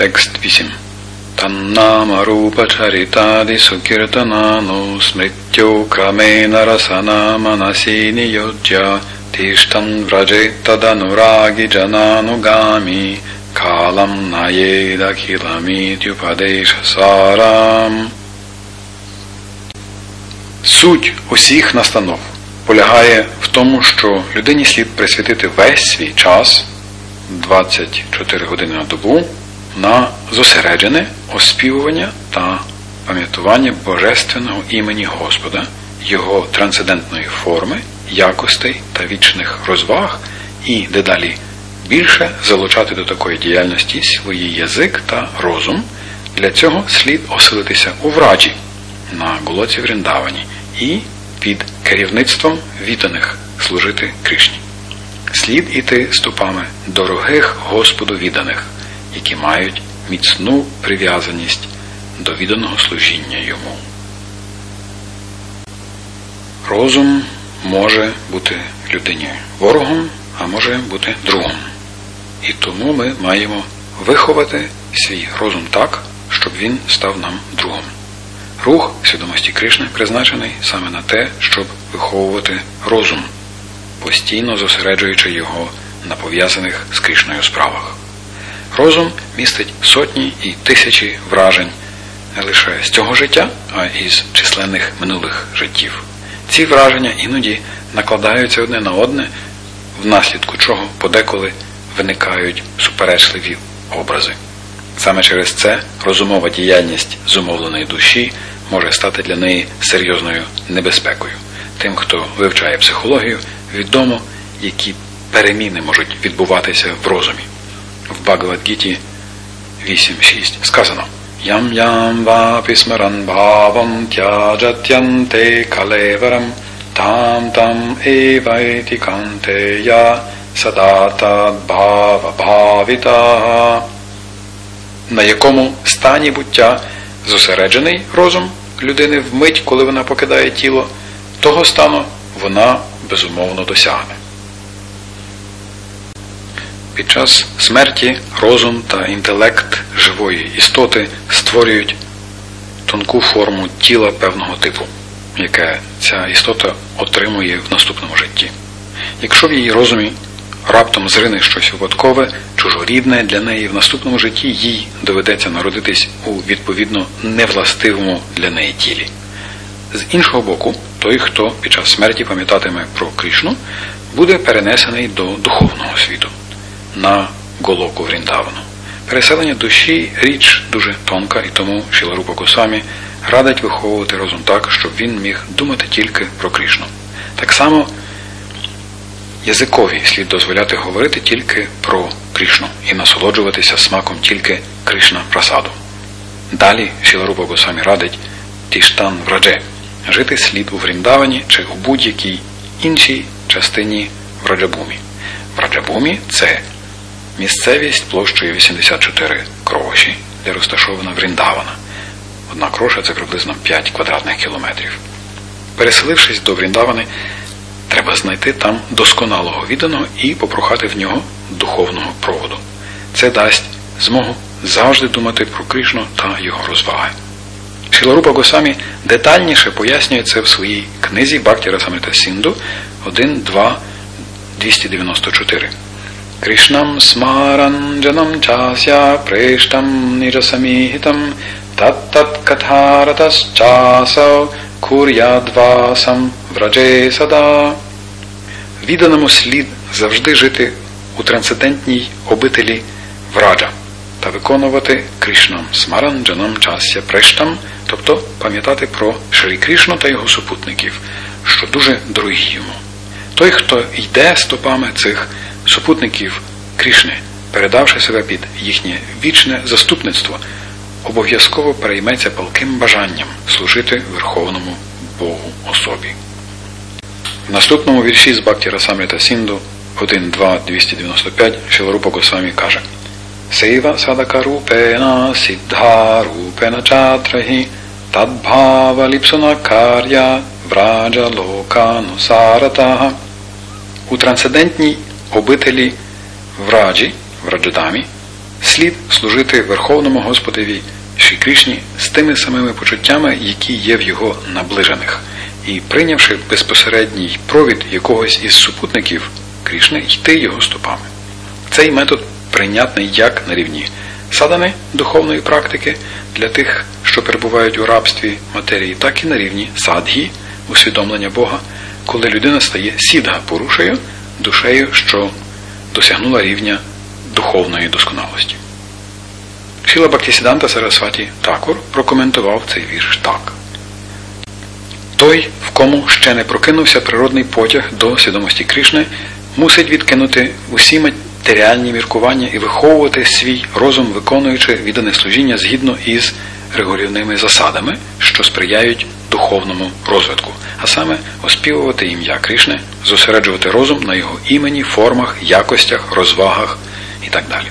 Текст 8. Таннамарупачаритади сукіртанану смриттю крамена расана манасі ніюджя тіштан враджи таданурагі джананугамі калам наєда кіламітюпадейша сарам. Суть усіх настанов полягає в тому, що людині слід присвятити весь свій час 24 години на добу на зосереджене оспівування та пам'ятування божественного імені Господа, Його трансцендентної форми, якостей та вічних розваг і дедалі більше залучати до такої діяльності свої язик та розум. Для цього слід оселитися у враджі на голоці Вріндавані і під керівництвом відданих служити Кришні. Слід іти ступами дорогих Господу відданих, які мають міцну прив'язаність до відданого служіння йому. Розум може бути людині ворогом, а може бути другом. І тому ми маємо виховати свій розум так, щоб він став нам другом. Рух свідомості Кришни призначений саме на те, щоб виховувати розум, постійно зосереджуючи його на пов'язаних з Кришною справах. Розум містить сотні і тисячі вражень не лише з цього життя, а й з численних минулих життів. Ці враження іноді накладаються одне на одне, внаслідку чого подеколи виникають суперечливі образи. Саме через це розумова діяльність зумовленої душі може стати для неї серйозною небезпекою. Тим, хто вивчає психологію, відомо, які переміни можуть відбуватися в розумі. В Багавадгіті 8.6 сказано Ям ям вапі смаран бхавам тяджатянте калеварам там там евайти кантея садата бхава бхавіта на якому стані буття зосереджений розум людини вмить, коли вона покидає тіло, того стану вона безумовно досягне. Під час смерті розум та інтелект живої істоти створюють тонку форму тіла певного типу, яке ця істота отримує в наступному житті. Якщо в її розумі раптом зрине щось випадкове, чужорідне для неї в наступному житті їй доведеться народитись у відповідно невластивому для неї тілі. З іншого боку, той, хто під час смерті пам'ятатиме про Кришну, буде перенесений до духовного світу на голоку Вріндавану. Переселення душі річ дуже тонка, і тому Шіларупа Госвамі радить виховувати розум так, щоб він міг думати тільки про Кришну. Так само язикові слід дозволяти говорити тільки про Кришну і насолоджуватися смаком тільки Кришна прасаду. Далі Шіларупа Госвамі радить Тіштан Врадже жити слід у Вріндавані чи у будь-якій іншій частині Враджабумі. Враджабумі це місцевість площею 84 кроші, де розташована Вріндавана. Одна кроша це приблизно 5 квадратних кілометрів. Переселившись до Вріндавани, треба знайти там досконалого відданого і попрохати в нього духовного проводу. Це дасть змогу завжди думати про Кришну та його розваги. Шіларупа Госамі детальніше пояснює це в своїй книзі Бхакті Расамрита Сінду 1, 2, 294. Кришнам смаранджанам чася прештам ніжасаміхітам тат-тат катаратасчасав кур'ядвасам врадже сада. Відданому слід завжди жити у трансцендентній обителі враджа та виконувати Кришнам смаранджанам чася прештам, тобто пам'ятати про Шрі Кришну та його супутників, що дуже дорогі йому. Той, хто йде стопами цих супутників Кришни, передавши себе під їхнє вічне заступництво, обов'язково перейметься палким бажанням служити Верховному Богу особі. В наступному вірші з Бхакті Расамрита Сінду 1.2.295 Шиларупа Госвамі каже Сейва садака рупена сиддха рупена чатрахи тадбхава ліпсуна кар'я враджа локанусаратага у трансцендентній обителі враджі, враджадамі, слід служити Верховному Господеві Шрі Кришні з тими самими почуттями, які є в його наближених, і прийнявши безпосередній провід якогось із супутників Кришни, йти його стопами. Цей метод прийнятний як на рівні садани духовної практики для тих, що перебувають у рабстві матерії, так і на рівні садгі, усвідомлення Бога, коли людина стає сідга порушею душею, що досягнула рівня духовної досконалості. Шіла Бактісіданта Сарасваті Такур прокоментував цей вірш так. Той, в кому ще не прокинувся природний потяг до свідомості Кришни, мусить відкинути усі матеріальні міркування і виховувати свій розум, виконуючи віддане служіння згідно із регулівними засадами, що сприяють духовному розвитку, а саме оспівувати ім'я Кришни, зосереджувати розум на його імені, формах, якостях, розвагах і так далі.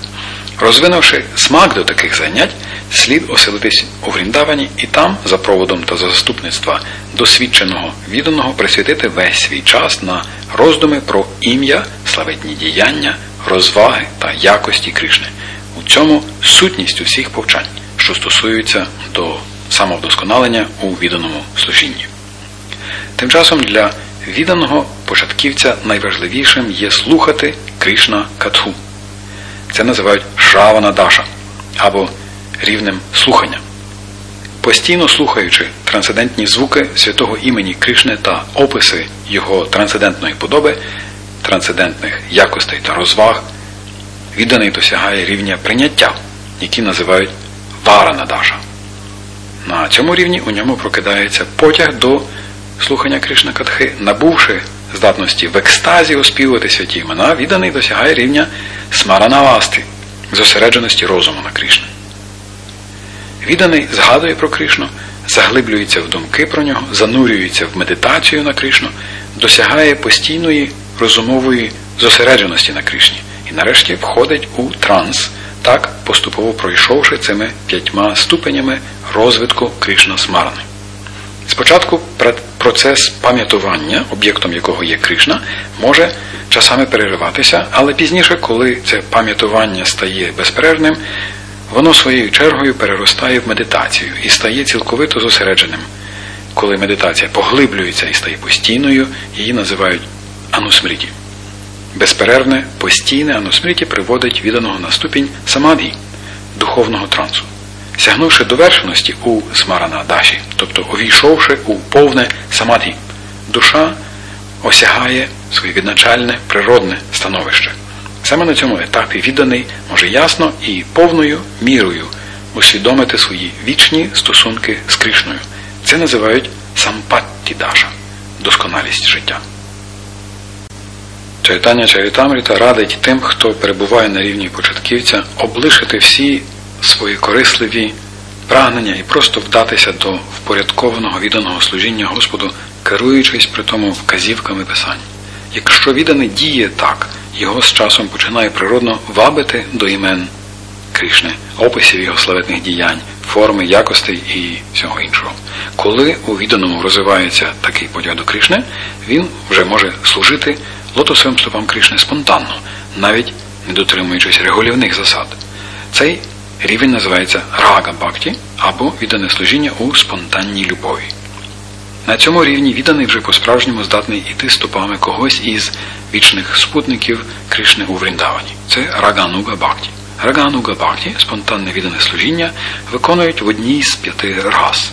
Розвинувши смак до таких занять, слід оселитись у Вріндавані і там, за проводом та заступництва досвідченого відданого, присвятити весь свій час на роздуми про ім'я, славетні діяння, розваги та якості Кришни. У цьому сутність усіх повчань, що стосуються до самовдосконалення у відданому служінні. Тим часом для відданого початківця найважливішим є слухати Кришна Катху. Це називають Шравана Даша або рівнем слухання. Постійно слухаючи трансцендентні звуки святого імені Кришни та описи його трансцендентної подоби, трансцендентних якостей та розваг, відданий досягає рівня прийняття, які називають Варана Даша. На цьому рівні у ньому прокидається потяг до слухання Кришна Катхи, набувши здатності в екстазі оспівувати святі імена, відданий досягає рівня смаранавасти, зосередженості розуму на Кришну. Відданий згадує про Кришну, заглиблюється в думки про нього, занурюється в медитацію на Кришну, досягає постійної розумової зосередженості на Кришні і нарешті входить у транс, так поступово пройшовши цими п'ятьма ступенями розвитку Кришна Смарани. Спочатку процес пам'ятування, об'єктом якого є Кришна, може часами перериватися, але пізніше, коли це пам'ятування стає безперервним, воно своєю чергою переростає в медитацію і стає цілковито зосередженим. Коли медитація поглиблюється і стає постійною, її називають анусмріті. Безперервне, постійне анусмріті приводить відданого на ступінь самадгі, духовного трансу сягнувши довершеності у смарана даші, тобто увійшовши у повне самадгі, душа осягає своє відначальне природне становище. Саме на цьому етапі відданий може ясно і повною мірою усвідомити свої вічні стосунки з Кришною. Це називають сампатті даша досконалість життя. Чайтання Чарітамріта радить тим, хто перебуває на рівні початківця, облишити всі свої корисливі прагнення і просто вдатися до впорядкованого відданого служіння Господу, керуючись при тому вказівками Писань. Якщо відданий діє так, його з часом починає природно вабити до імен Кришни, описів його славетних діянь, форми, якостей і всього іншого. Коли у відданому розвивається такий подяг до Кришни, він вже може служити лотосовим стопам Кришни спонтанно, навіть не дотримуючись регулівних засад. Цей Рівень називається рага бхакті або віддане служіння у спонтанній любові. На цьому рівні відданий вже по-справжньому здатний іти стопами когось із вічних спутників Кришни у Вріндавані. Це рагануга бхакті. Рагануга бхакті, спонтанне віддане служіння, виконують в одній з п'яти рас.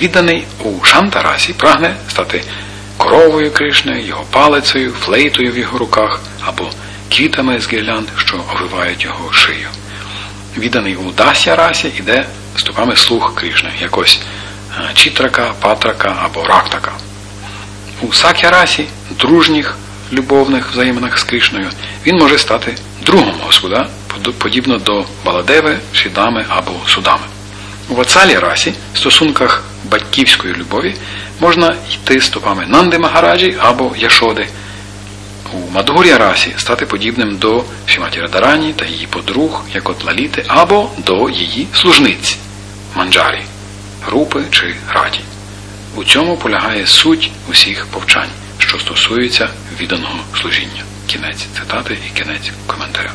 Відданий у Шантарасі прагне стати коровою Кришни, його палицею, флейтою в його руках або квітами з гірлянд, що овивають його шию відданий у Дася расі іде стопами слух Кришни, якось е, чітрака, патрака або рактака. У Сакя расі, дружніх любовних взаєминах з Кришною, він може стати другом Господа, подібно до Баладеви, Шідами або Судами. У Вацалі расі, стосунках батьківської любові, можна йти стопами Нанди Магараджі або Яшоди у Мадгур'я расі стати подібним до Шіматі Радарані та її подруг, як от Лаліти, або до її служниць манджарі, групи чи раді. У цьому полягає суть усіх повчань, що стосується відданого служіння. Кінець цитати і кінець коментаря.